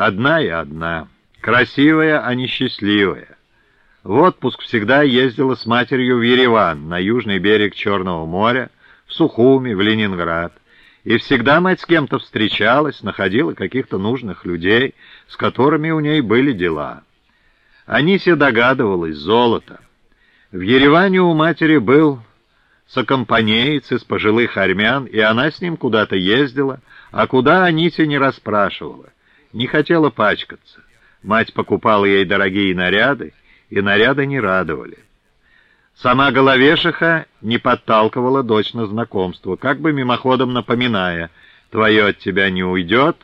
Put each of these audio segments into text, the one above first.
Одна и одна. Красивая, а не счастливая. В отпуск всегда ездила с матерью в Ереван, на южный берег Черного моря, в Сухуми, в Ленинград. И всегда мать с кем-то встречалась, находила каких-то нужных людей, с которыми у ней были дела. Анисия догадывалась, золото. В Ереване у матери был сокомпанеец из пожилых армян, и она с ним куда-то ездила, а куда Анисия не расспрашивала, не хотела пачкаться. Мать покупала ей дорогие наряды, и наряды не радовали. Сама Головешиха не подталкивала дочь на знакомство, как бы мимоходом напоминая, «Твое от тебя не уйдет,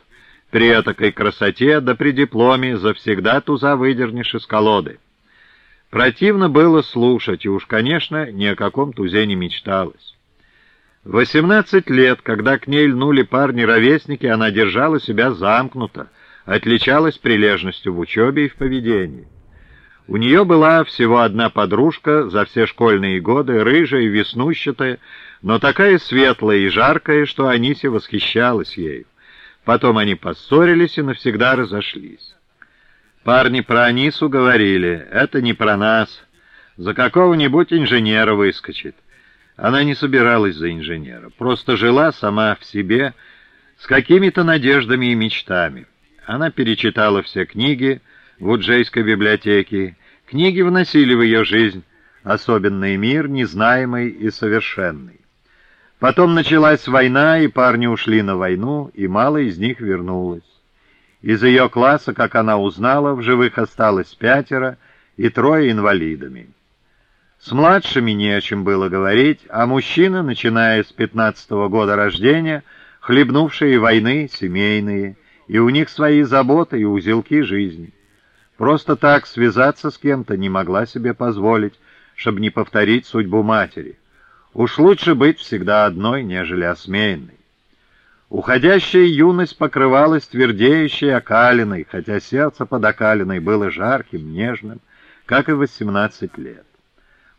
при этакой красоте, да при дипломе завсегда туза выдернешь из колоды». Противно было слушать, и уж, конечно, ни о каком тузе не мечталось. Восемнадцать лет, когда к ней льнули парни-ровесники, она держала себя замкнуто, отличалась прилежностью в учебе и в поведении. У нее была всего одна подружка за все школьные годы, рыжая и веснущатая, но такая светлая и жаркая, что Анисе восхищалась ею. Потом они поссорились и навсегда разошлись. Парни про Анису говорили, это не про нас, за какого-нибудь инженера выскочит. Она не собиралась за инженера, просто жила сама в себе с какими-то надеждами и мечтами. Она перечитала все книги в Уджейской библиотеке. Книги вносили в ее жизнь особенный мир, незнаемый и совершенный. Потом началась война, и парни ушли на войну, и мало из них вернулось. Из ее класса, как она узнала, в живых осталось пятеро и трое инвалидами. С младшими не о чем было говорить, а мужчины, начиная с пятнадцатого года рождения, хлебнувшие войны, семейные, и у них свои заботы и узелки жизни. Просто так связаться с кем-то не могла себе позволить, чтобы не повторить судьбу матери. Уж лучше быть всегда одной, нежели осмеянной. Уходящая юность покрывалась твердеющей окалиной, хотя сердце под окалиной было жарким, нежным, как и восемнадцать лет.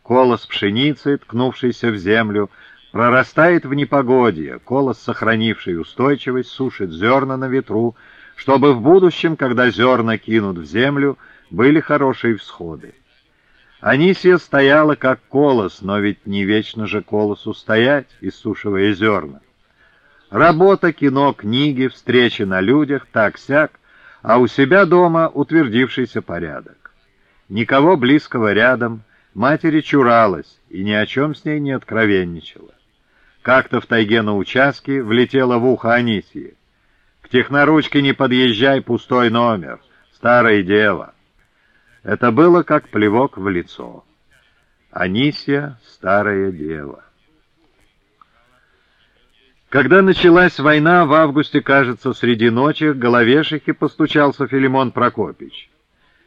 Колос пшеницы, ткнувшийся в землю, прорастает в непогодье, колос, сохранивший устойчивость, сушит зерна на ветру, чтобы в будущем, когда зерна кинут в землю, были хорошие всходы. Анисия стояла как колос, но ведь не вечно же колосу стоять, иссушивая зерна. Работа, кино, книги, встречи на людях, так-сяк, а у себя дома утвердившийся порядок. Никого близкого рядом, матери чуралась и ни о чем с ней не откровенничала. Как-то в тайге на участке влетела в ухо Анисии. «К техноручке не подъезжай, пустой номер, старое дело». Это было как плевок в лицо. Анисия — старое дело. Когда началась война, в августе, кажется, среди ночи, к головешихе постучался Филимон Прокопич.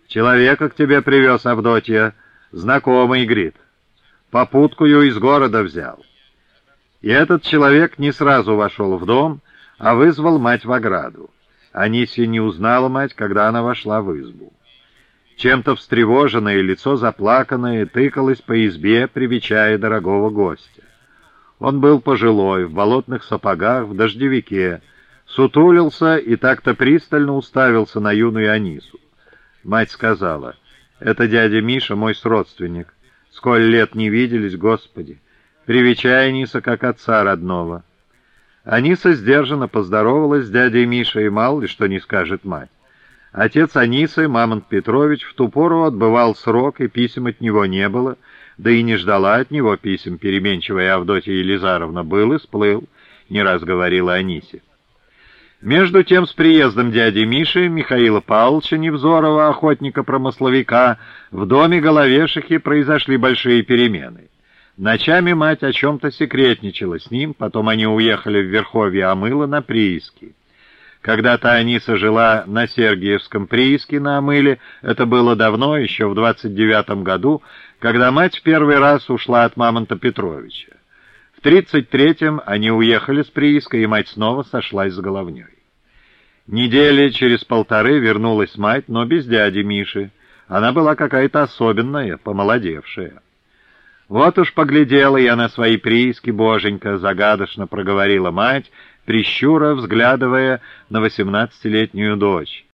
«Человека к тебе привез Авдотья, знакомый, Грит. Попуткую из города взял». И этот человек не сразу вошел в дом, а вызвал мать в ограду. Анисия не узнала мать, когда она вошла в избу. Чем-то встревоженное лицо заплаканное тыкалось по избе, привечая дорогого гостя. Он был пожилой, в болотных сапогах, в дождевике, сутулился и так-то пристально уставился на юную Анису. Мать сказала, «Это дядя Миша, мой сродственник. Сколь лет не виделись, Господи! Привечай Аниса, как отца родного». Аниса сдержанно поздоровалась с дядей Мишей, и мало ли что не скажет мать. Отец Анисы, Мамонт Петрович, в ту пору отбывал срок, и писем от него не было — да и не ждала от него писем переменчивая Авдотья Елизаровна, был и сплыл, не раз говорила Анисе. Между тем, с приездом дяди Миши, Михаила Павловича Невзорова, охотника-промысловика, в доме Головешихи произошли большие перемены. Ночами мать о чем-то секретничала с ним, потом они уехали в Верховье Амыла на прииски. Когда-то Аниса жила на Сергиевском прииске на Амыле, это было давно, еще в двадцать девятом году, когда мать в первый раз ушла от Мамонта Петровича. В тридцать третьем они уехали с прииска, и мать снова сошлась с головней. Недели через полторы вернулась мать, но без дяди Миши. Она была какая-то особенная, помолодевшая. Вот уж поглядела я на свои прииски, боженька, загадочно проговорила мать, прищура, взглядывая на восемнадцатилетнюю дочь.